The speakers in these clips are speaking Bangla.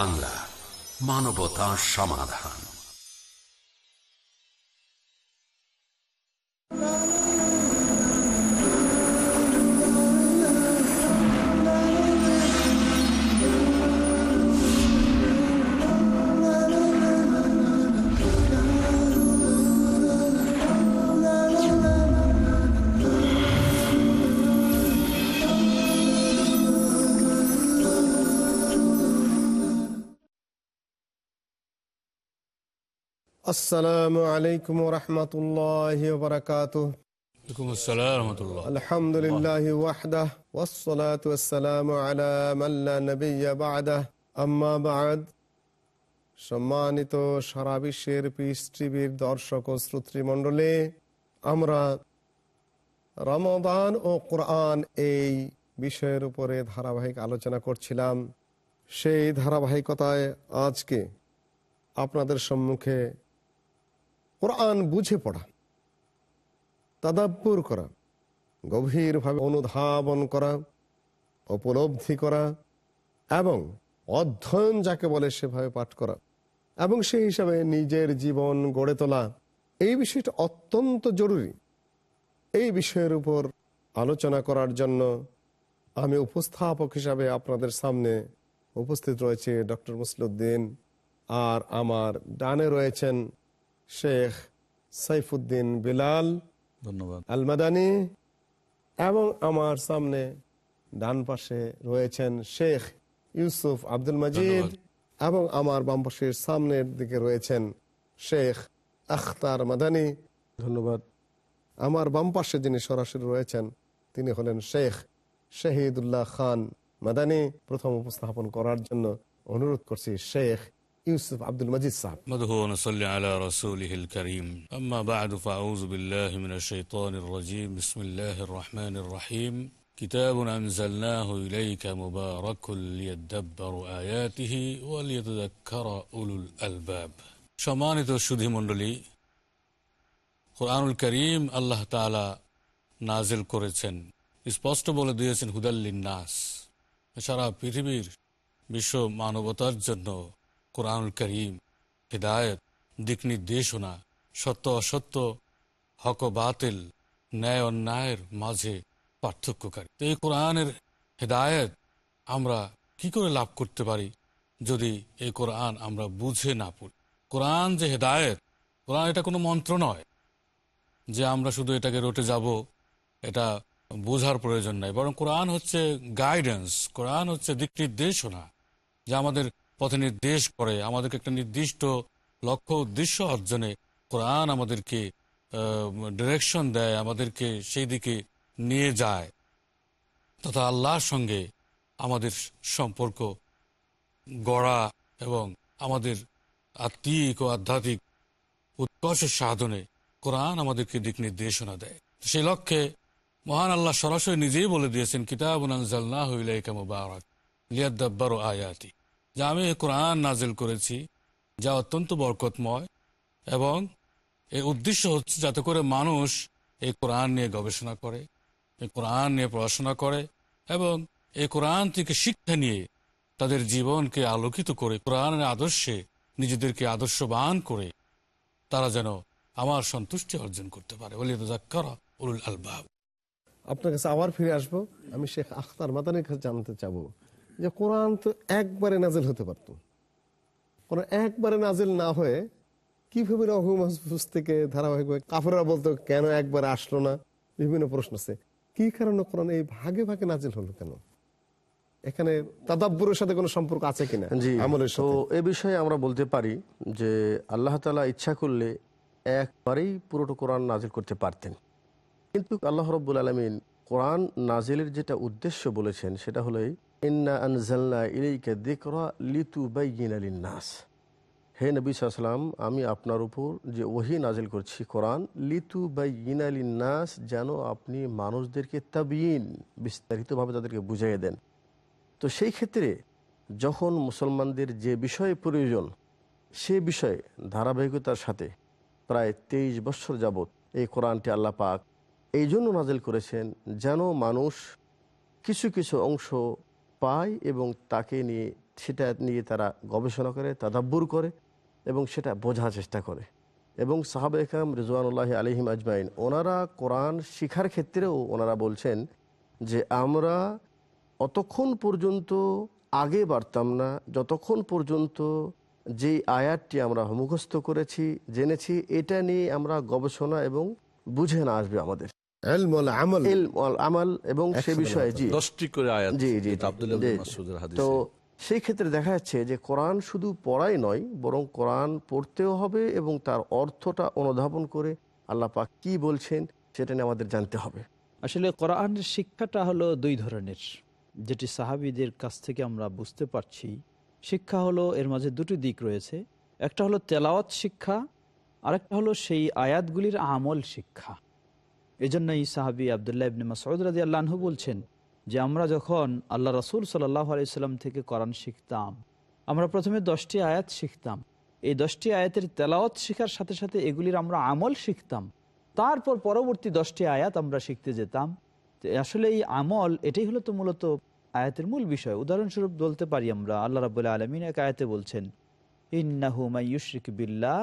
বাংলা মানবতা সমাধান। আসসালামু আলাইকুম রহমতুল্লাহ বারকাত আলহামদুলিল্লাহ ওয়াহদাহ ওয়াসসালাতু ওয়াসসালামু আলা মান লা নাবিয়্যা বা'দাহ। আম্মা বা'দ। সম্মানিত সারা বিশ্বের পিস টিভির দর্শক ও শ্রোতৃমণ্ডলী আমরা রমদান ও কোরআন এই বিষয়ের উপরে ধারাবাহিক আলোচনা করছিলাম। সেই ধারাবাহিকতায় আজকে আপনাদের সম্মুখে কোরআন বুঝে পড়া, তাদাব্বুর করা, গভীরভাবে অনুধাবন করা, উপলব্ধি করা, এবং অধ্যয়ন যাকে বলে সেভাবে পাঠ করা, এবং সেই হিসাবে নিজের জীবন গড়ে তোলা, এই বিষয়টা অত্যন্ত জরুরি। এই বিষয়ের উপর আলোচনা করার জন্য আমি উপস্থাপক হিসাবে আপনাদের সামনে উপস্থিত রয়েছে ডক্টর মুসলুদ্দিন, আর আমার ডানে রয়েছেন শেখ সাইফুদ্দিন বিলাল ধন্যবাদ। আল মাদানি এবং আমার সামনে ডান পাশে রয়েছেন শেখ ইউসুফ আব্দুল মজিদ এবং আমার বাম পাশের সামনের দিকে রয়েছেন শেখ আখতার মাদানি। ধন্যবাদ। আমার বাম পাশে যিনি সরাসরি রয়েছেন তিনি হলেন শেখ শহীদুল্লাহ খান মাদানি। প্রথম উপস্থাপন করার জন্য অনুরোধ করছি শেখ ইউসুফ আব্দুল মজিদ সাহেব نحمده ونصلي على رسوله الكريم أما بعد فأعوذ بالله من الشيطان الرجيم بسم الله الرحمن الرحيم كتاب أنزلناه إليك مبارك ليدبروا آياته وليتذكر أولو الألباب সম্মানিত সুধী মণ্ডলী কোরআনুল করিম আল্লাহ তাআলা নাজিল করেছেন স্পষ্ট বলে দিয়েছেন হুদাল্লিন নাস সারা পৃথিবীর বিশ্ব মানবতার জন্য কোরআনুল করিম, হৃদায়ত, দিক নির্দেশনা, সত্য অসত্য, হক বাতিল, ন্যায় অন্যায়ের মাঝে পার্থক্যকারী। তো এই কোরআনের হেদায়ত আমরা কি করে লাভ করতে পারি যদি এই কোরআন আমরা বুঝে না পড়ি? কোরআন যে হেদায়ত, কোরআন এটা কোনো মন্ত্র নয় যে আমরা শুধু এটাকে রটে যাব, এটা বোঝার প্রয়োজন নাই। বরং কোরআন হচ্ছে গাইডেন্স কোরআন হচ্ছে দিক নির্দেশনা, যা আমাদের পথে নির্দেশ করে, আমাদেরকে একটা নির্দিষ্ট লক্ষ্য, উদ্দেশ্য অর্জনে কোরআন আমাদেরকে ডিরেকশন দেয়, আমাদেরকে সেই দিকে নিয়ে যায় তথা আল্লাহর সঙ্গে আমাদের সম্পর্ক গড়া এবং আমাদের আত্মিক ও আধ্যাত্মিক উৎকর্ষের সাধনে কোরআন আমাদেরকে দিক নির্দেশনা দেয়। সেই লক্ষ্যে মহান আল্লাহ সরাসরি নিজেই বলে দিয়েছেন কিতাব আনজালনা হইলাইকা মুবারক লিয়াদ্দাব্বার আয়াতি। যা আমি এই কোরআন নাজিল করেছি, যা অত্যন্ত বরকতময় এবং এর উদ্দেশ্য হচ্ছে যাতে করে মানুষ এই কোরআন নিয়ে গবেষণা করে, এই কোরআন নিয়ে পড়াশোনা করে এবং এই কোরআন থেকে শিক্ষা নিয়ে তাদের জীবনকে আলোকিত করে, কোরআনের আদর্শে নিজেদেরকে আদর্শবান করে তারা যেন আমার সন্তুষ্টি অর্জন করতে পারে। আপনার কাছে আবার ফিরে আসব। আমি শেখ আখতার মাদানির কাছে জানতে চাবো। যে কোরআন তো একবারে নাজেল হতে পারত। কোরআন একবারে নাজেল না হয়ে কীভাবে রহু মাহফুজ থেকে ধারাবাহিক কাফেরা বলতো কেন একবারে আসলো না? বিভিন্ন প্রশ্ন আছে। কি কারণে কোরআন এই ভাগে ভাগে নাজিল হলো কেন? এখানে তাদাব্বুরের সাথে কোনো সম্পর্ক আছে কিনা? জি আমলের তো এ বিষয়ে আমরা বলতে পারি যে আল্লাহ তালা ইচ্ছা করলে একবারেই পুরোটা কোরআন নাজিল করতে পারতেন। কিন্তু আল্লাহ রব্বুল আলমিন কোরআন নাজিলের যেটা উদ্দেশ্য বলেছেন সেটা হলো ইন্না আনজাল্লা লিতু হে নবী সাল্লাম আমি আপনার উপর যে ওহি নাজিল করছি কোরআন লিতু বাইয়িনা লিন্নাস যেন আপনি মানুষদেরকে তাবিন বিস্তারিতভাবে তাদেরকে বুঝিয়ে দেন। তো সেই ক্ষেত্রে যখন মুসলমানদের যে বিষয়ে প্রয়োজন, সে বিষয়ে ধারাবাহিকতার সাথে প্রায় তেইশ বছর যাবৎ এই কোরআনটি আল্লাহ পাক এই জন্য নাজিল করেছেন যেন মানুষ কিছু কিছু অংশ পায় এবং তাকে নিয়ে, সেটা নিয়ে তারা গবেষণা করে, তাদাব্বুর করে এবং সেটা বোঝার চেষ্টা করে। এবং সাহাবা ইকরাম রিজওয়ানুল্লাহ আলহিম আজমাইন, ওনারা কোরআন শিখার ক্ষেত্রেও ওনারা বলছেন যে, আমরা অতক্ষণ পর্যন্ত আগে বাড়তাম না, যতক্ষণ পর্যন্ত যেই আয়াতটি আমরা মুখস্থ করেছি, জেনেছি, এটা নিয়ে আমরা গবেষণা এবং বুঝে না আসবে আমাদের। আমল। এবং সে বিষয়ে জি। দশটি করে আয়াত জি জি। তো সেই ক্ষেত্রে দেখা যাচ্ছে যে কোরআন শুধু পড়াই নয় বরং কোরআন পড়তেও হবে এবং তার অর্থটা অনুধাবন করে আল্লাহ পাক কি বলছেন সেটা নিয়ে আমাদের জানতে হবে। আসলে কোরআনের শিক্ষাটা হলো দুই ধরনের। যেটি সাহাবিদের কাছ থেকে আমরা বুঝতে পারছি শিক্ষা হলো এর মাঝে দুটি দিক রয়েছে। একটা হলো তেলাওয়াত শিক্ষা আরেকটা হলো সেই আয়াতগুলির আমল শিক্ষা। এই জন্যই সাহাবি আবদুল্লাহ ইবনে মাসউদ রাজি বলছেন যে, আমরা যখন আল্লাহ রসুল সাল্লাহ আলাইসাল্লাম থেকে কোরআন শিখতাম, আমরা প্রথমে দশটি আয়াত শিখতাম। এই দশটি আয়াতের তেলাওয়াত শেখার সাথে সাথে এগুলির আমরা আমল শিখতাম। তারপর পরবর্তী দশটি আয়াত আমরা শিখতে যেতাম। আসলে এই আমল, এটাই হলো তো মূলত আয়াতের মূল বিষয়। উদাহরণস্বরূপ বলতে পারি আমরা, আল্লাহ রাবুল্লাহ আলমিন এক আয়াতে বলছেন, ইন্নাহু মাইয়ুশরিক বিল্লাহ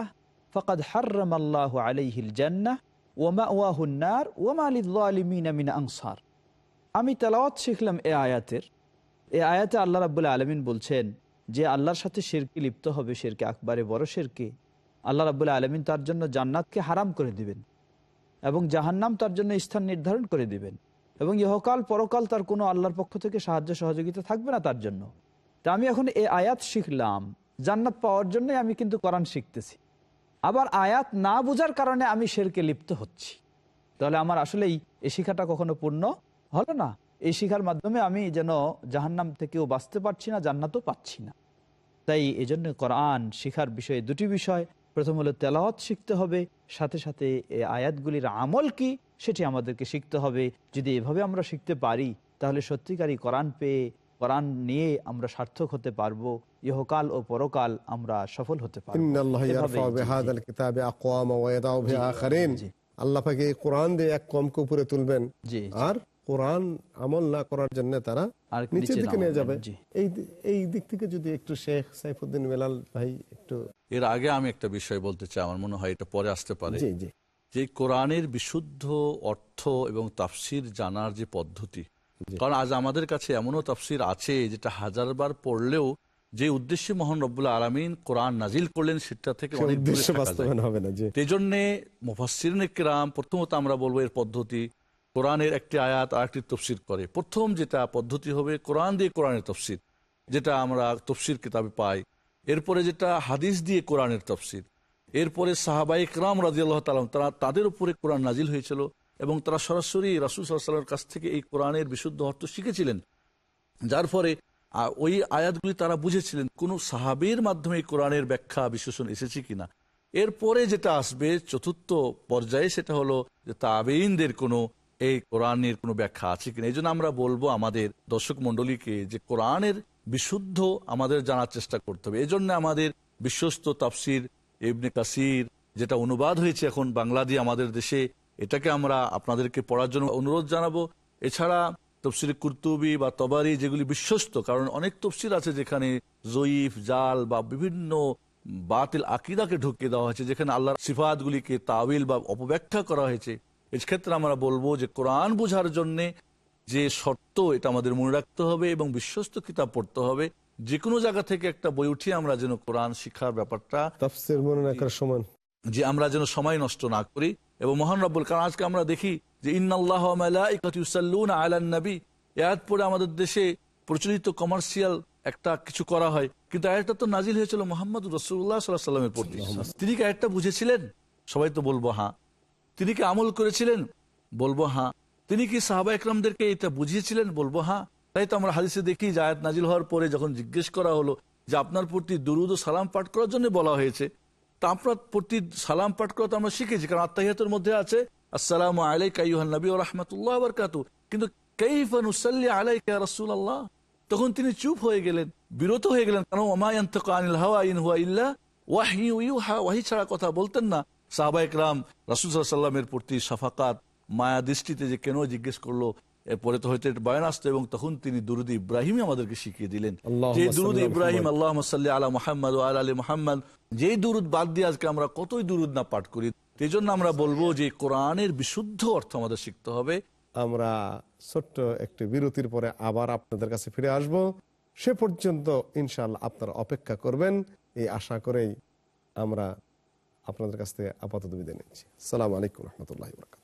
ফাকাদ হাররাম আল্লাহু আলাইহিল জান্নাহ ওমা ওয়াহুন্নার ওমা আনসার আমি তেলাওয়াত শিখলাম এ আয়াতের। এ আয়াতে আল্লাহ রাবুল্লাহ আলমিন বলছেন যে, আল্লাহর সাথে শেরকে লিপ্ত হবে শেরকে আকবারে বড় শেরকে। আল্লাহ রাবুল্লাহ আলমিন তার জন্য জান্নাতকে হারাম করে দিবেন এবং জাহান্নাম তার জন্য স্থান নির্ধারণ করে দিবেন এবং ইহকাল পরকাল তার কোনো আল্লাহর পক্ষ থেকে সাহায্য সহযোগিতা থাকবে না তার জন্য। তা আমি এখন এ আয়াত শিখলাম। জান্নাত পাওয়ার জন্যই আমি কিন্তু কোরআন শিখতেছি। আবার আয়াত না বোঝার কারণে আমি শেরকে লিপ্ত হচ্ছি। তাহলে আমার আসলেই এই শিক্ষাটা কখনো পূর্ণ হলো না? এই শিখার মাধ্যমে আমি যেন জাহান্নাম থেকেও বাঁচতে পারছি না, জান্নাতও পাচ্ছি না। তাই এই জন্য কোরআন শিখার বিষয়ে দুটি বিষয়। প্রথম হলো তেলাওয়াত শিখতে হবে, সাথে সাথে এই আয়াতগুলির আমল কি সেটি আমাদেরকে শিখতে হবে। যদি এভাবে আমরা শিখতে পারি, তাহলে সত্যিকারই কোরআন পেয়ে কোরআন নিয়ে আমরা সার্থক হতে পারব ইহকাল ও পরকাল আমরা সফল হতে পারব। ইন্নাল্লাহ এভাবেই, ইয়ারফাউ জি, জি। বিহাদাল কিতাবি আকওয়ামা ওয়া ইয়াদাউ বিহি আখারিন। জি। আল্লাহ পাক এই কোরআন দিয়ে এক কমকে উপরে তুলবেন। আর কোরআন আমল না করার জন্য তারা নিচের দিকে নিয়ে যাবে। এই এই দিক থেকে যদি একটু শেখ সাইফুদ্দিন বেলাল ভাই একটু এর আগে আমি একটা বিষয় বলতে চাই আমার মনে হয় এটা পরে আসতে পারে। জি জি। যে কোরআনের বিশুদ্ধ অর্থ এবং তাফসির জানার যে পদ্ধতি কারণ আজ আমাদের কাছে এমনও তাফসির আছে যেটা হাজারবার পড়লেও যে উদ্দেশ্যে মোহন রব্বুল্লাহ আলমিন কোরআন নাজিল করলেন সেটা থেকে সে অনেক দূরে উদ্দেশ্য থাকা যায়। বাস্তবায়ন হবে না এই জন্যে মুফাসিরিন প্রথমত আমরা বলব এর পদ্ধতি। কোরআনের একটি আয়াত আর একটি তফসির করে। প্রথম যেটা পদ্ধতি হবে কোরআন দিয়ে কোরআনের তফসির যেটা আমরা তফসির কিতাবে পাই। এরপরে যেটা হাদিস দিয়ে কোরআনের তফসির। এরপরে সাহাবাই রাম রাজিয়াল্লাহ তালাম তারা তাদের উপরে কোরআন নাজিল হয়েছিল। এবং তারা সরাসরি রাসুল সাল্লামের কাছ থেকে এই কোরআনের বিশুদ্ধ অর্থ শিখেছিলেন। যার ফলে ওই আয়াতগুলি তারা বুঝেছিলেন, কোন সাহাবের মাধ্যমে কোরআনের ব্যাখ্যা, বিশ্লেষণ এসেছে কিনা। এরপরে যেটা আসবে, চতুর্থ পর্যায়ে, সেটা হলো যে তাবেইনদের কোনো, এই কোরআনের কোনো ব্যাখ্যা আছে কিনা। এই জন্য আমরা বলব আমাদের দর্শক মন্ডলীকে যে কোরআনের বিশুদ্ধ আমাদের জানার চেষ্টা করতে হবে। এই জন্য আমাদের বিশ্বস্ত তাফসির ইবনে কাসির, যেটা অনুবাদ হয়েছে এখন বাংলা দিয়ে আমাদের দেশে এটাকে আমরা আপনাদেরকে পড়ার জন্য অনুরোধ জানাব। এছাড়া তফসির কুর্তুবি বা তবারি যেগুলি বিশ্বস্ত কারণ অনেক তফসির আছে যেখানে জয়ীফ জাল বা বিভিন্ন বাতিল আকিদাকে ঢুকিয়ে দেওয়া হয়েছে যেখানে আল্লাহর সিফাতগুলিকে তাবিল বা অপব্যাখ্যা করা হয়েছে। এক্ষেত্রে আমরা বলব যে কোরআন বোঝার জন্যে যে শর্ত এটা আমাদের মনে রাখতে হবে এবং বিশ্বস্ত কিতাব পড়তে হবে। যে কোনো জায়গা থেকে একটা বই উঠিয়ে আমরা যেন কোরআন শিক্ষার ব্যাপারটা মনে রাখার সমান। যে আমরা যেন সময় নষ্ট না করি এবং মহান রব্বুল কারণ আজকে আমরা দেখি যে ইন্নাল্লাহ মালাইকাতুসাল্লুনা আলান পরে আমাদের দেশে প্রচলিত কমার্শিয়াল একটা কিছু করা হয়। কিন্তু আয়াতটা তো নাজিল হয়েছিল মোহাম্মদ রসুল্লাহ সাল্লাহ সাল্লামের প্রতি। তিনি কি আয়াতটা বুঝেছিলেন? সবাই তো বলব হ্যাঁ তিনি কি আমল করেছিলেন? বলব হ্যাঁ তিনি কি সাহাবা একরামদেরকে এটা বুঝিয়েছিলেন? বলব হ্যাঁ তাই তো আমরা হাদিসে দেখি যে আয়াত নাজিল হওয়ার পরে যখন জিজ্ঞেস করা হলো যে আপনার প্রতি দুরুদ ও সালাম পাঠ করার জন্য বলা হয়েছে তা আপনার প্রতি সালাম পাঠ করা তো আমরা শিখেছি, কারণ আত্মাহিয়াতের মধ্যে আছে, আসসালামু আলাইকা ইউহান নবী রহমতুল্লাহ বরকাতু কিন্তু কাইফা তখন তিনি চুপ হয়ে গেলেন, বিরত হয়ে গেলেন, কারণ ওয়াহি ছাড়া কথা বলতেন না। সাহাবা একরাম রাসুল সাল্লামের প্রতি সাফাকাত, মায়া দৃষ্টিতে যে কেন জিজ্ঞেস করল এরপরে তো হয়তো বয়ান আসতো এবং তখন তিনি দুরুদ ইব্রাহিমই আমাদেরকে শিখিয়ে দিলেন। যে দুরুদ ইব্রাহিম আল্লাহ সাল্লি আলা মোহাম্মদ ও আল আলী মোহাম্মদ যেই দুরুদ বাদ দিয়ে আজকে আমরা কতই দুরুদ না পাঠ করি এই জন্য আমরা বলব যে কোরআনের বিশুদ্ধ অর্থ আমাদের শিখতে হবে। আমরা ছোট্ট একটি বিরতির পরে আবার আপনাদের কাছে ফিরে আসব। সে পর্যন্ত ইনশাল্লাহ আপনারা অপেক্ষা করবেন। এই আশা করেই আমরা আপনাদের কাছ থেকে আপাতত বিদায় নিচ্ছি। সালাম আলাইকুম রহমতুল্লাহ বরকাত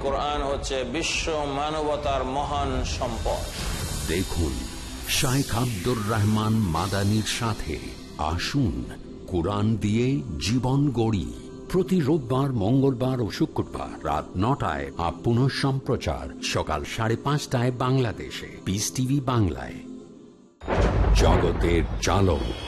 কোরআন হচ্ছে বিশ্ব মানবতার মহান সম্পদ। দেখুন শাইখ আব্দুর রহমান মাদানির সাথে আসুন কোরআন দিয়ে জীবন গড়ি। প্রতি রোববার, মঙ্গলবার ও শুক্রবার রাত নটায় আপ পুনঃ সম্প্রচার সকাল সাড়ে পাঁচটায় বাংলাদেশে। পিস টিভি বাংলায়। জগতের চালক।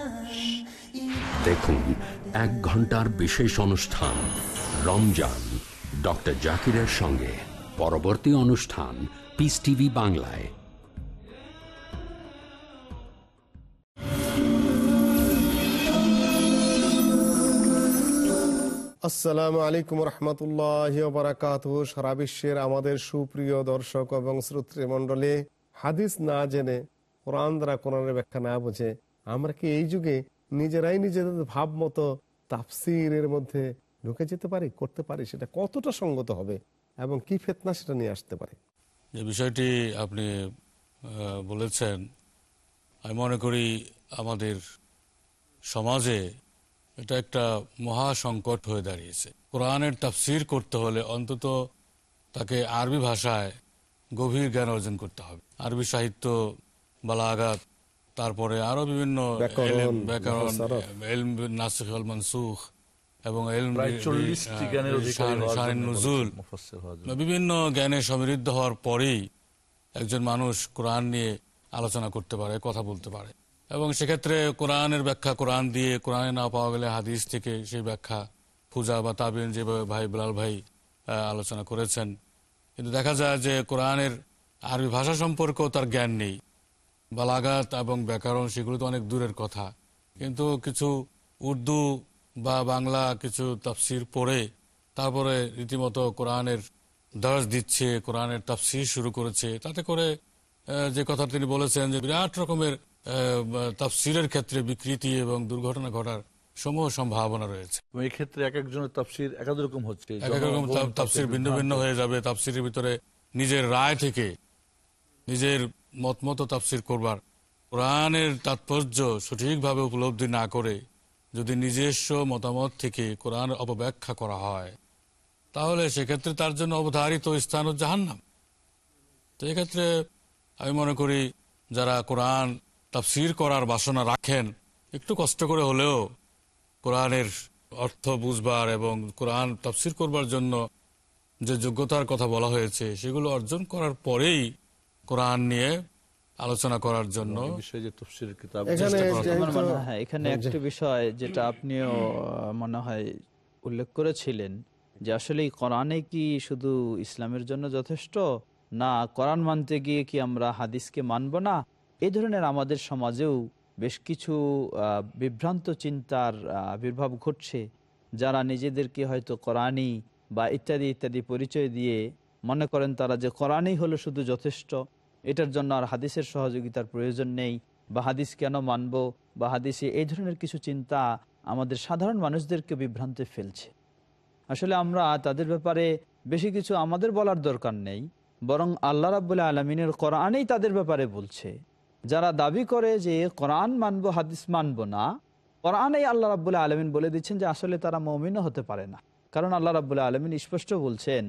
দেখুন এক ঘণ্টার বিশেষ অনুষ্ঠান, রমজান, ডক্টর জাকিরের সঙ্গে। পরবর্তী অনুষ্ঠান পিস টিভি বাংলায়। আসসালামু আলাইকুম রহমতুল্লাহ বারাকাত সারা বিশ্বের আমাদের সুপ্রিয় দর্শক এবং শ্রোত্রী মণ্ডলী হাদিস না জেনে কোরআন দ্বারা কোরআনের ব্যাখ্যা না বুঝে আমরা কি এই যুগে নিজেরাই নিজেদের ভাব মতো তাফসিরের মধ্যে ঢুকে যেতে পারি, করতে পারি, সেটা কতটা সঙ্গত হবে এবং কি ফেতনা সেটা নিয়ে আসতে পারে? যে বিষয়টি আপনি বলেছেন, আমি মনে করি আমাদের সমাজে এটা একটা মহা সংকট হয়ে দাঁড়িয়েছে। কোরআনের তাফসির করতে হলে অন্তত তাকে আরবি ভাষায় গভীর জ্ঞান অর্জন করতে হবে। আরবি সাহিত্য বালাগাত তারপরে আরও বিভিন্ন ব্যাকরণ, এলেম, নাসিখ এবং নজুল। বিভিন্ন জ্ঞানে সমৃদ্ধ হওয়ার পরেই একজন মানুষ কোরআন নিয়ে আলোচনা করতে পারে কথা বলতে পারে। এবং সেক্ষেত্রে কোরআনের ব্যাখ্যা কোরআন দিয়ে কোরআনে না পাওয়া গেলে হাদিস থেকে সেই ব্যাখ্যা পূজা বা তাবিন যেভাবে ভাই বিলাল ভাই আলোচনা করেছেন। কিন্তু দেখা যায় যে কোরআনের আরবি ভাষা সম্পর্কেও তার জ্ঞান নেই। বালাগাত এবং ব্যাকরণ সেগুলো তো অনেক দূরের কথা। কিন্তু কিছু উর্দু বা বাংলা কিছু তাফসির পড়ে তারপরে রীতিমতো কোরআনের দর্জ দিচ্ছে কোরআনের তাফসির শুরু করেছে। তাতে করে যে কথা তিনি বলেছেন যে বিরাট রকমের তাফসিরের ক্ষেত্রে বিকৃতি এবং দুর্ঘটনা ঘটার সমূহ সম্ভাবনা রয়েছে। এই ক্ষেত্রে এক একজনের তাফসির এক রকম হচ্ছে। এক এক রকম তাফসির ভিন্ন ভিন্ন হয়ে যাবে। তাফসিরের ভিতরে নিজের রায় থেকে নিজের মত মতো তাফসির করবার। কোরআনের তাৎপর্য সঠিকভাবে উপলব্ধি না করে যদি নিজস্ব মতামত থেকে কোরআন অপব্যাখ্যা করা হয়, তাহলে সেক্ষেত্রে তার জন্য অবধারিত স্থান ও জাহান্নাম। তো এক্ষেত্রে আমি মনে করি, যারা কোরআন তাফসির করার বাসনা রাখেন, একটু কষ্ট করে হলেও কোরআনের অর্থ বুঝবার এবং কোরআন তাফসির করবার জন্য যে যোগ্যতার কথা বলা হয়েছে, সেগুলো অর্জন করার পরেই কোরআন নিয়ে আলোচনা করার জন্য বিষয়ে যে তফসির কিতাব এখানে মনে হয়। একটা বিষয় যেটা আপনিও মনে হয় উল্লেখ করেছিলেন যে আসলে এই কোরআনে কি শুধু ইসলামের জন্য যথেষ্ট? না কোরআন মানতে গিয়ে কি আমরা হাদিসকে মানব না? এই ধরনের আমাদের সমাজেও বেশ কিছু আহ, বিভ্রান্ত চিন্তার আবির্ভাব ঘটছে যারা নিজেদেরকে হয়তো কোরআনই বা ইত্যাদি ইত্যাদি পরিচয় দিয়ে মনে করেন তারা যে কোরআনই হলো শুধু যথেষ্ট। এটার জন্য আর হাদিসের সহযোগিতার প্রয়োজন নেই। বা হাদিস কেন মানব? বা হাদিসে এই ধরনের কিছু চিন্তা আমাদের সাধারণ মানুষদেরকে বিভ্রান্তে ফেলছে। আসলে আমরা তাদের ব্যাপারে বেশি কিছু আমাদের বলার দরকার নেই, বরং আল্লাহ রাবুল্লাহ আলমিনের কোরআনেই তাদের ব্যাপারে বলছে। যারা দাবি করে যে কোরআন মানব, হাদিস মানব না, কোরআনেই আল্লাহ রাবুল্লাহ আলমিন বলে দিচ্ছেন যে আসলে তারা মমিনও হতে পারে না। কারণ আল্লাহ রাবুল্লাহ আলমিন স্পষ্ট বলছেন,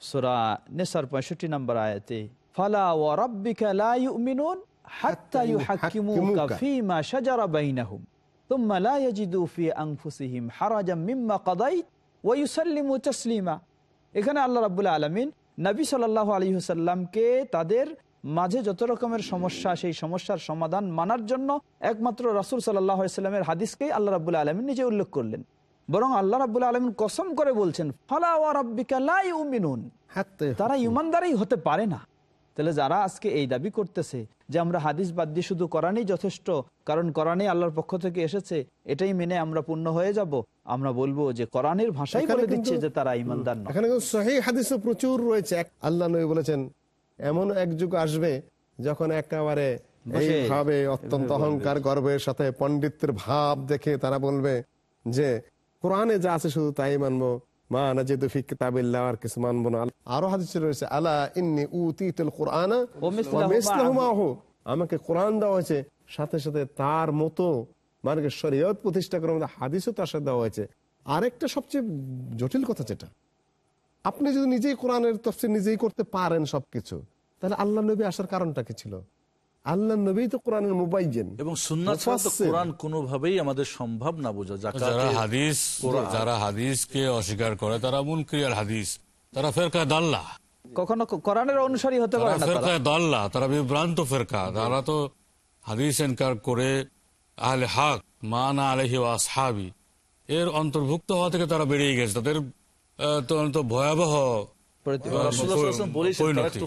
সোরা নেসার পঁয়ষট্টি নম্বর আয়াতে ফালা ও রব্বিকা লা ইউমিনুন হাত্তা ইউহাক্কিমুকা ফীমা শাজারা বাইনাহুম ثم لا يجدوا في أنفسهم حرجا مما قضيت ويسلموا تسليما এখানে আল্লাহ রাবুল্লাহ আলমিন নবী সাল্লাহ আলী হুসাল্লামকে তাদের মাঝে যত রকমের সমস্যা সেই সমস্যার সমাধান মানার জন্য একমাত্র রাসুল সাল্লাহ সাল্লামের হাদিসকেই আল্লাহ রাবুল্লাহ আলমিন নিজে উল্লেখ করলেন বরং আল্লাহ রাবুল্লাহ আলমিন কসম করে বলছেন ফালা ওয়া রাব্বিকা লা ইউমিনুন হাতে তারা ইমানদারই হতে পারে না তাহলে যারা আজকে এই দাবি করতেছে যে আমরা হাদিস বাদ দিয়ে শুধু কোরআনই যথেষ্ট কারণ কোরআনই আল্লাহর পক্ষ থেকে এসেছে এটাই মেনে আমরা পূর্ণ হয়ে যাব। আমরা বলব যে কোরআনের ভাষাই বলে দিচ্ছে যে তারা ইমানদার নয়। এখানে সহি হাদিসও প্রচুর রয়েছে। আল্লাহ নবী বলেছেন এমন এক যুগ আসবে যখন একেবারে এইভাবে অত্যন্ত অহংকার গর্বের সাথে পণ্ডিতের ভাব দেখে তারা বলবে যে কোরআনে যা আছে শুধু তাই মানবো। মা নাজিদু ফি কিতাবিল্লাহ আর কিছু মানবো না আরও হাদিসে রয়েছে আলা ইন্নি উতিতুল কুরআনা ওয়া মিসলাহু ওয়া মিসলাহু মাআহু। মাহু। আমাকে কোরআন দেওয়া হয়েছে সাথে সাথে তার মতো মানে শরীয়ত প্রতিষ্ঠা করার মধ্যে হাদিসও তার সাথে দেওয়া হয়েছে আরেকটা সবচেয়ে জটিল কথা যেটা আপনি যদি নিজেই কোরআনের তফসির নিজেই করতে পারেন সবকিছু তাহলে আল্লাহ নবী আসার কারণটা কি ছিল আল্লাহ নবী তো কোরআনের মোবাইজেন। এবং সুন্নাত ছাড়া তো কোরআন কোনোভাবেই আমাদের সম্ভব না বোঝা। যারা হাদিস যারা হাদিসকে অস্বীকার করে তারা হাদিস তারা ফেরকা দাল্লা। কখনো কোরআনের অনুসারী হতে পারে না তারা। ফেরকায় দাল্লা তারা বিভ্রান্ত ফেরকা। তারা তো হাদিস এনকার করে আহলে হক মানা আলহি আসহাবি। এর অন্তর্ভুক্ত হওয়া থেকে তারা বেরিয়ে গেছে। তাদের আহ, তো ভয়াবহ প্রতি- রাসূলুল্লাহ সাল্লাল্লাহু আলাইহি ওয়াসাল্লাম বলেছেন পরিণতি।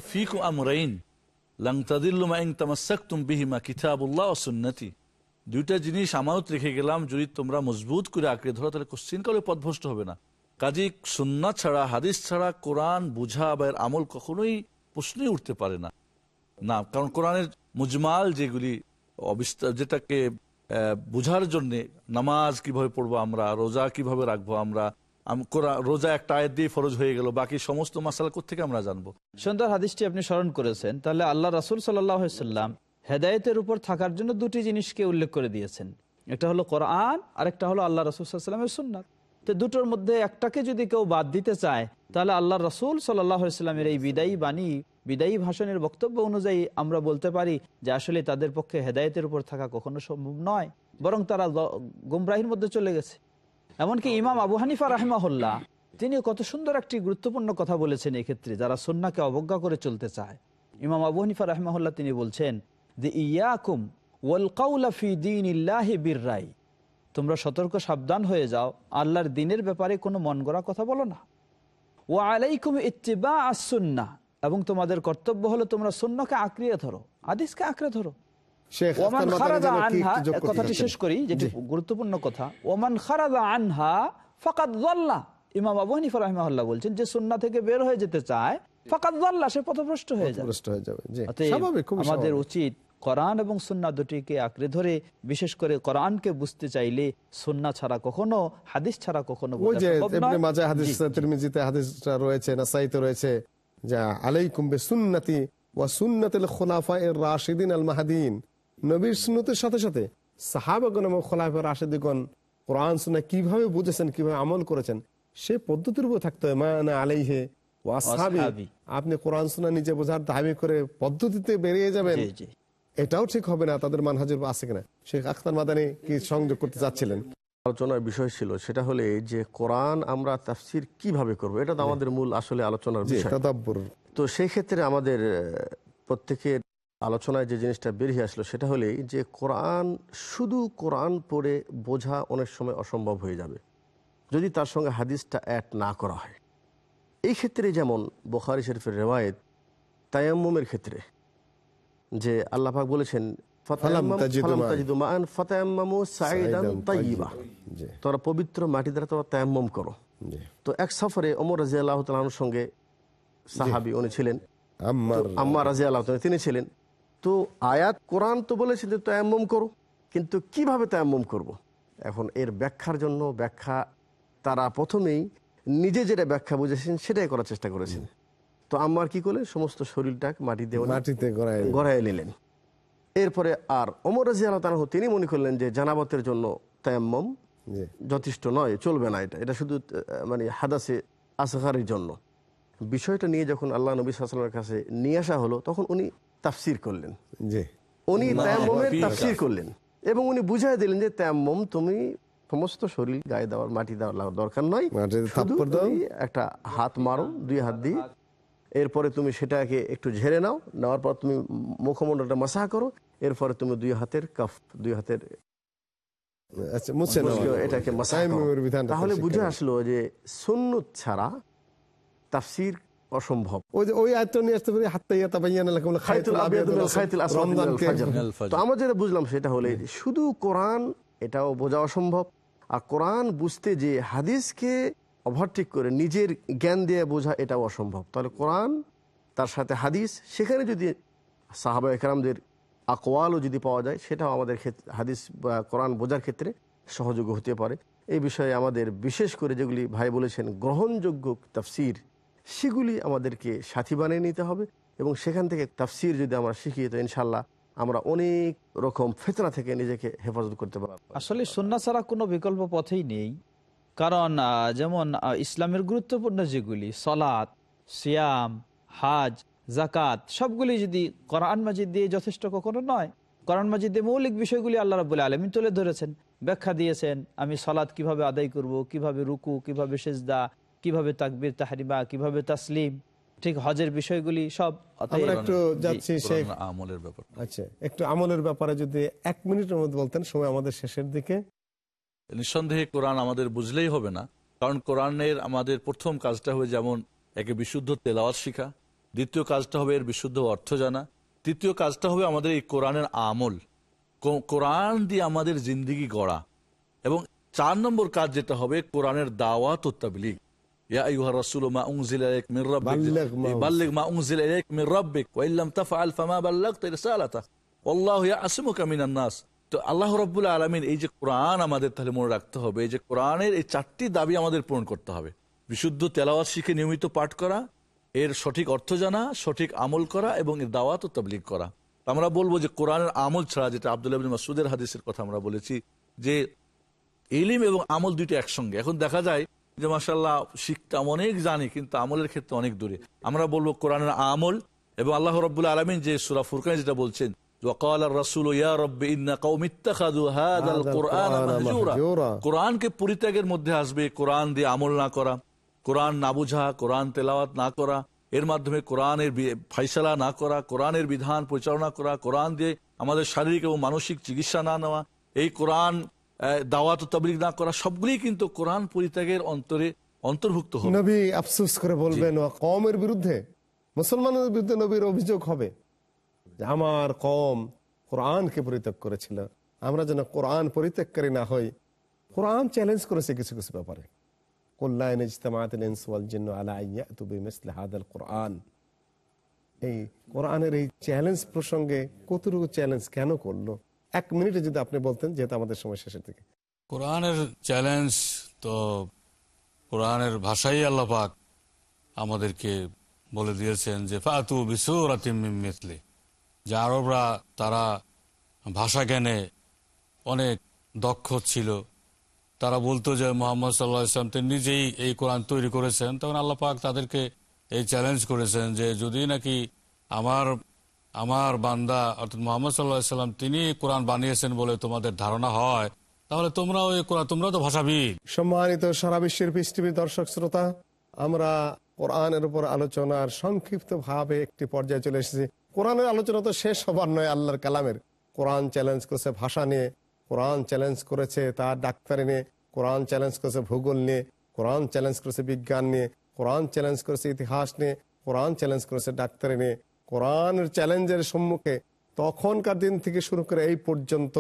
তারাকতু ফীকুম আমরাইন লান মা ইন তামাসসাকতুম বিহিমা কিতাবুল্লাহ ওয়া সুন্নতি। দুইটা জিনিস আমানত রেখে গেলাম, যদি তোমরা মজবুত করে আঁকড়ে ধরো, তাহলে কোশ্চিন কালে হবে না। কাজী সুন্নাত ছাড়া, হাদিস ছাড়া কোরআন বুঝা বা এর আমল কখনোই প্রশ্নই উঠতে পারে না। না, কারণ কোরআনের মুজমাল যেগুলি অবিস্তার যেটাকে বুঝার জন্যে নামাজ কীভাবে পড়ব আমরা, রোজা কীভাবে রাখব আমরা রোজা একটা আয়াত দিয়ে ফরজ হয়ে গেল, বাকি সমস্ত মাসালা থেকে আমরা জানব? সুন্দর হাদিসটি আপনি স্মরণ করেছেন, তাহলে আল্লাহ রাসুল সাল্লাম হেদায়েতের উপর থাকার জন্য দুটি জিনিসকে উল্লেখ করে দিয়েছেন। একটা হলো কোরআন আর একটা হলো আল্লাহ রসুল সাল্লামের সুন্নাত। তো দুটোর মধ্যে একটাকে যদি কেউ বাদ দিতে চায়, তাহলে আল্লাহ রসুল সাল্লামের এই বিদায়ী বাণী, বিদায়ী ভাষণের বক্তব্য অনুযায়ী আমরা বলতে পারি যে আসলে তাদের পক্ষে হেদায়েতের উপর থাকা কখনো সম্ভব নয়, বরং তারা গুমরাহির মধ্যে চলে গেছে। এমনকি ইমাম আবু হানিফা রাহমাহুল্লাহ তিনি কত সুন্দর একটি গুরুত্বপূর্ণ কথা বলেছেন এক্ষেত্রে, যারা সন্নাকে অবজ্ঞা করে চলতে চায়। ইমাম আবু হানিফা রাহমাহুল্লাহ তিনি বলছেন, যে ইয়াকুম ওয়াল কাউলা ফি দীনিল্লাহি বিররাই তোমরা সতর্ক, সাবধান হয়ে যাও, আল্লাহর দিনের ব্যাপারে কোনো মন গড়া কথা বলো না। ও আলাইকুম ইত্তিবা সুন্না এবং তোমাদের কর্তব্য হলো তোমরা সুন্নকে আঁকড়িয়ে ধরো আদিসকে আঁকড়ে ধরো। ওমান খারাজা আনহা কথাটি শেষ করি যেটি গুরুত্বপূর্ণ কথা। ওমান খারাজা আনহা যাল্লা ইমাম আবু হানিফা রাহিমাহুল্লাহ বলছেন যে থেকে বের হয়ে যেতে চায় সে পথভ্রষ্ট হয়ে যাবে আমাদের উচিত কোরআন এবং সুন্নাহ দুটিকে আঁকড়ে ধরে বিশেষ করে কোরআনকে বুঝতে চাইলে সুন্নাহ ছাড়া কখনো হাদিস ছাড়া কখনো হাদিসটা রয়েছে নাসাইতে রয়েছে যা আলাইকুম বে সুন্নতি ওয়া সুন্নাতিল খুলাফা এর রাশিদিন আল মাহাদিন। নবীর সুন্নতের সাথে সাথে সাহাবাগণ এবং খোলাফা রাশিদিগণ কোরআন সুন্নাহ কীভাবে বুঝেছেন কীভাবে আমল করেছেন সে পদ্ধতির উপর থাকতে হয়। মা না আলাইহে ওয়াসাবি আপনি কোরআন শোনা নিজে বোঝার দাবি করে পদ্ধতিতে বেরিয়ে যাবেন। এটাও ঠিক হবে না তাদের মানহাজের আছে কিনা? শেখ আখতার মাদানি কি সংযোগ করতে চাচ্ছিলেন? আলোচনার বিষয় ছিল সেটা হলে এই যে কোরআন আমরা তাফসির কীভাবে করব এটা তো আমাদের মূল আসলে আলোচনার বিষয়। তো সেই ক্ষেত্রে আমাদের প্রত্যেকের আলোচনায় যে জিনিসটা বেরিয়ে আসলো সেটা হলেই যে কোরআন শুধু কোরআন পড়ে বোঝা অনেক সময় অসম্ভব হয়ে যাবে। যদি তার সঙ্গে হাদিসটা অ্যাড না করা হয়। এই ক্ষেত্রে যেমন বোখারি শরীফের রেওয়ায়ত তায়াম্মুমের ক্ষেত্রে যে আল্লাহ পাক বলেছেন তোমরা পবিত্র মাটি দ্বারা তোমরা তায়াম্মম করো। তো এক সফরে ওমর রাজি আল্লাহ তালাহর সঙ্গে সাহাবি উনি ছিলেন। আম্মা রাজি আল্লাহ তাআলা তিনি ছিলেন। তো আয়াত কোরআন তো বলেছে যে তায়াম্মম করো কিন্তু কীভাবে তায়াম্মম করব। এখন এর ব্যাখ্যার জন্য ব্যাখ্যা তারা প্রথমেই নিজে যেটা ব্যাখ্যা বুঝেছেন সেটাই করার চেষ্টা করেছেন। তো আম্মার কি করলেন? সমস্ত শরীরটাকে মাটি দিয়ে মাটিতে গড়ায় নিলেন। এরপরে আর ওমর রাজি আল্লাহ তালাহ তিনি মনে করলেন যে জানাবতের জন্য তায়াম্মম যথেষ্ট নয় চলবে না এটা। এটা শুধু মানে হাদাসে আসগারের জন্য। বিষয়টা নিয়ে যখন আল্লাহ নবী সাল্লামের কাছে নিয়ে আসা হলো তখন উনি তাফসির করলেন। জি। উনি তায়াম্মমের ঠিক তাফসির করলেন। এবং উনি বুঝাই দিলেন যে তায়াম্মম তুমি সমস্ত শরীর গায়ে দেওয়ার মাটি দেওয়ার লাগা দরকার নয়। একটা হাত মারো দুই হাত দিয়ে এরপরে তুমি সেটাকে একটু ঝেড়ে নাও। নেওয়ার পর তুমি মুখমণ্ডলটা মাসাহ করো। এরপরে তুমি দুই হাতের কাফ দুই হাতের আচ্ছা মুছে নাও। এটাকে তাহলে বুঝে আসলো যে সুন্নত ছাড়া তাফসির অসম্ভব ওই যে ওই আয়ত্ত নিয়ে আসতে পারি ইয়া ফাজর। মিনাল ফাজর। তো আমরা যেটা বুঝলাম সেটা হলে শুধু কোরআন এটাও বোঝা অসম্ভব আর কোরআন বুঝতে যে হাদিসকে ওভারটেক করে নিজের জ্ঞান দিয়ে বোঝা এটাও অসম্ভব তাহলে কোরআন তার সাথে হাদিস সেখানে যদি সাহাবা একরামদের আকওয়ালও যদি পাওয়া যায় সেটাও আমাদের ক্ষেত্রে হাদিস বা কোরআন বোঝার ক্ষেত্রে সহযোগ্য হতে পারে এই বিষয়ে আমাদের বিশেষ করে যেগুলি ভাই বলেছেন গ্রহণযোগ্য তাফসির সেগুলি আমাদেরকে সাথী বানিয়ে নিতে হবে এবং সেখান থেকে তাফসির যদি আমরা শিখি তো ইনশাল্লাহ আমরা অনেক রকম ফেতনা থেকে নিজেকে হেফাজত করতে পারব। আসলে সন্না ছাড়া কোনো বিকল্প পথেই নেই। কারণ যেমন ইসলামের গুরুত্বপূর্ণ যেগুলি, সলাৎ, সিয়াম, হাজ জাকাত সবগুলি যদি কোরআন মাজিদ দিয়ে যথেষ্ট কখনো নয়, কোরআন মাজিদ দিয়ে মৌলিক বিষয়গুলি আল্লাহ রাবুল আলমিন তুলে ধরেছেন। ব্যাখ্যা দিয়েছেন, আমি সলাৎ কীভাবে আদায় করব, কীভাবে রুকু, কীভাবে সেজদা কীভাবে তাকবির তাহারিমা কীভাবে তাসলিম ঠিক হজের বিষয়গুলি সব আমরা একটু যাচ্ছি আমলের ব্যাপার আচ্ছা একটু আমলের ব্যাপারে যদি এক মিনিটের মধ্যে বলতেন সময় আমাদের শেষের দিকে। নিঃসন্দেহে কোরআন আমাদের বুঝলেই হবে না কারণ কোরআনের আমাদের প্রথম কাজটা হবে যেমন একে বিশুদ্ধ তেলাওয়াত শিখা দ্বিতীয় কাজটা হবে এর বিশুদ্ধ অর্থ জানা তৃতীয় কাজটা হবে আমাদের এই কোরআনের আমল কো- কোরআন দিয়ে আমাদের জিন্দিগি গড়া এবং চার নম্বর কাজ যেটা হবে কোরআনের দাওয়াত ও তাবলিগ। রাসূলু মা উনজিলা ইলাইক মির রাব্বিক বাল্লিগ মা বাল্লিগ মা উনজিলা ইলাইক মির রাব্বিক ওয়া ইল্লাম তাফআল ফামা বাল্লাগতা রিসালাতা ওয়াল্লাহু ইয়াসিমুকা মিনান নাস তো আল্লাহ রাব্বুল আলামিন এই যে কোরআন আমাদের তাহলে মনে রাখতে হবে এই যে কোরআনের এই চারটি দাবি আমাদের পূরণ করতে হবে। বিশুদ্ধ তেলাওয়াত শিখে নিয়মিত পাঠ করা এর সঠিক অর্থ জানা সঠিক আমল করা এবং এর দাওয়াত ও তাবলিগ করা। আমরা বলব যে কোরআনের আমল ছাড়া যেটা আব্দুল্লাহ মাসুদের হাদিসের কথা আমরা বলেছি যে ইলিম এবং আমল দুইটা একসঙ্গে। এখন দেখা যায় যে মাসাল্লাহ শিখতাম অনেক জানি কিন্তু আমলের ক্ষেত্রে অনেক দূরে। আমরা বলব কোরআনের আমল এবং আল্লাহ রব্বুল আলমিন যে সুরা ফুরকান যেটা বলছেন পরিত্যাগের মধ্যে আসবে কোরআন দিয়ে আমল না করা না বুঝা কোরআন তেলাওয়াত না করা এর মাধ্যমে না করা কোরআনের বিধান পরিচালনা করা কোরআন দিয়ে আমাদের শারীরিক এবং মানসিক চিকিৎসা না নেওয়া এই কোরআন দাওয়াত ও তাবলিগ না করা সবগুলি কিন্তু কোরআন পরিত্যাগের অন্তরে অন্তর্ভুক্ত হবে। নবী আফসোস করে বলবেন কমের বিরুদ্ধে মুসলমানের বিরুদ্ধে নবীর অভিযোগ হবে যে আমার কম কোরআনকে পরিত্যাগ করেছিল। আমরা যেন কোরআন পরিত্যাগকারী না হই। কোরআন চ্যালেঞ্জ করেছে কিছু কিছু ব্যাপারে। কল্যাণ কোরআন। এই কোরআনের এই চ্যালেঞ্জ প্রসঙ্গে কতটুকু চ্যালেঞ্জ কেন করল? এক মিনিটে যদি আপনি বলতেন, যেহেতু আমাদের সময় শেষের দিকে। কোরআনের চ্যালেঞ্জ তো কোরআনের ভাষাই আল্লাপাক আমাদেরকে বলে দিয়েছেন যে, ফাতু বিসুরাতিমিসলি যে আরবরা, তারা ভাষা জ্ঞানে অনেক দক্ষ ছিল। তারা বলতো যে, মোহাম্মদ সাল্লাহ ইসলাম তিনি নিজেই এই কোরআন তৈরি করেছেন। তখন আল্লাহ পাক তাদেরকে এই চ্যালেঞ্জ করেছেন যে, যদি নাকি আমার আমার বান্দা, অর্থাৎ মোহাম্মদ সাল্লাম, তিনি কোরআন বানিয়েছেন বলে তোমাদের ধারণা হয়। তাহলে তোমরা ওই কোরআন তোমরা তো ভাষাবিদ। সম্মানিত সারা বিশ্বের পৃষ্ঠীর দর্শক শ্রোতা, আমরা কোরআনের উপর আলোচনার সংক্ষিপ্ত ভাবে একটি পর্যায়ে চলে এসেছি। কোরআনের আলোচনা তো শেষ হবার নয় আল্লাহর কালামের। কোরআন চ্যালেঞ্জ করেছে ভাষা নিয়ে, কোরআন চ্যালেঞ্জ করেছে তার ডাক্তারি নিয়ে, কোরআন চ্যালেঞ্জ করেছে ভূগোল নিয়ে, কোরআন চ্যালেঞ্জ করেছে বিজ্ঞান নিয়ে, কোরআন চ্যালেঞ্জ করেছে ইতিহাস নিয়ে, কোরআন চ্যালেঞ্জ করেছে ডাক্তারি নিয়ে। কোরআনের চ্যালেঞ্জের সম্মুখে তখনকার দিন থেকে শুরু করে এই পর্যন্ত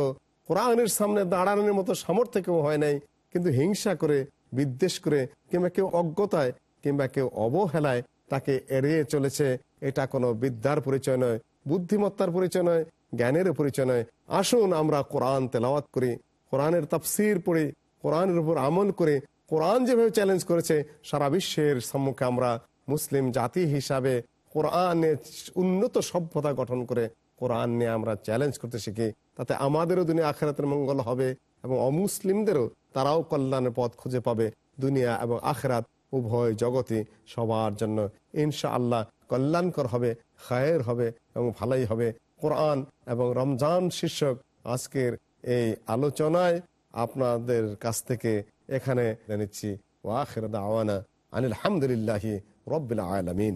কোরআনের সামনে দাঁড়ানোর মতো সামর্থ্য কেউ হয় নাই, কিন্তু হিংসা করে, বিদ্বেষ করে, কিংবা কেউ অজ্ঞতায়, কিংবা কেউ অবহেলায় তাকে এড়িয়ে চলেছে, এটা কোনো বিদ্যার পরিচয় নয়, বুদ্ধিমত্তার পরিচয় নয়, জ্ঞানের পরিচয় নয়। আসুন আমরা কোরআন তেলাওয়াত করি, কোরআনের তাফসির পড়ি, কোরআনের উপর আমল করে। কোরআন যেভাবে চ্যালেঞ্জ করেছে, সারা বিশ্বের সম্মুখে আমরা মুসলিম জাতি হিসাবে কোরআনে উন্নত সভ্যতা গঠন করে কোরআন নিয়ে আমরা চ্যালেঞ্জ করতে শিখি। তাতে আমাদেরও দুনিয়া আখেরাতের মঙ্গল হবে এবং অমুসলিমদেরও তারাও কল্যাণের পথ খুঁজে পাবে। দুনিয়া এবং আখেরাত উভয় জগতে সবার জন্য ইনশা আল্লাহ কল্যাণকর হবে, খায়ের হবে এবং ভালোই হবে। কোরআন এবং রমজান শীর্ষক আজকের এই আলোচনায় আপনাদের কাছ থেকে এখানে নিচ্ছি ওয়াখের দাওয়ানা আনিল হামদুলিল্লাহি রব্বিল আলমিন।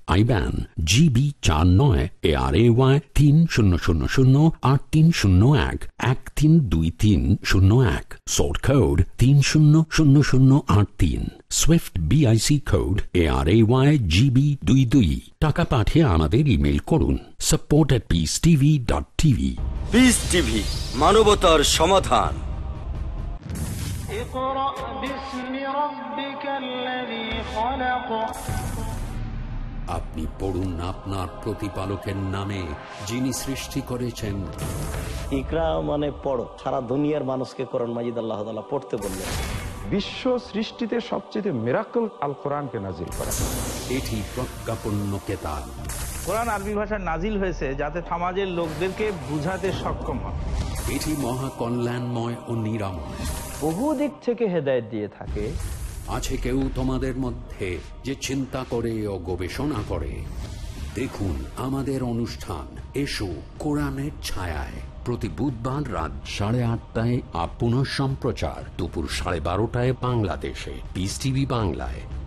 আইব্যান জিবি চার নয় এ আর এ ওয়াই তিন শূন্য শূন্য শূন্য আট তিন শূন্য এক এক তিন দুই তিন শূন্য এক সোর্ট কোড তিন শূন্য শূন্য শূন্য আট তিন SWIFT BIC code A R A Y GB দুই দুই টাকা পাঠিয়ে আমাদের ইমেল করুন support at peace TV dot TV peace TV মানবতার সমাধান اقرأ باسم ربك الذي خلق আপনি পড়ুন আপনার প্রতিপালকের নামে যিনি সৃষ্টি করেছেন। ইকরা মানে পড়ো সারা দুনিয়ার মানুষকে কোরআন মাজিদ আল্লাহ পড়তে বললেন। বিশ্ব সৃষ্টিতে সবচেয়ে মেরাকল আল কোরআনকে নাজিল করা। এটি প্রজ্ঞাপন্য কেতাব। কোরআন আরবি ভাষায় নাজিল হয়েছে যাতে সমাজের লোকদেরকে বুঝাতে সক্ষম হয়। এটি মহা কল্যাণময় ও নিরাময়। বহু দিক থেকে হেদায়েত দিয়ে থাকে আছে কেউ তোমাদের মধ্যে যে চিন্তা করে ও গবেষণা করে? দেখুন আমাদের অনুষ্ঠান। এসো কোরআনের ছায়ায়। প্রতি বুধবার রাত সাড়ে আটটায় আপন সম্প্রচার দুপুর সাড়ে বারোটায় বাংলাদেশে। পিস টিভি বাংলায়।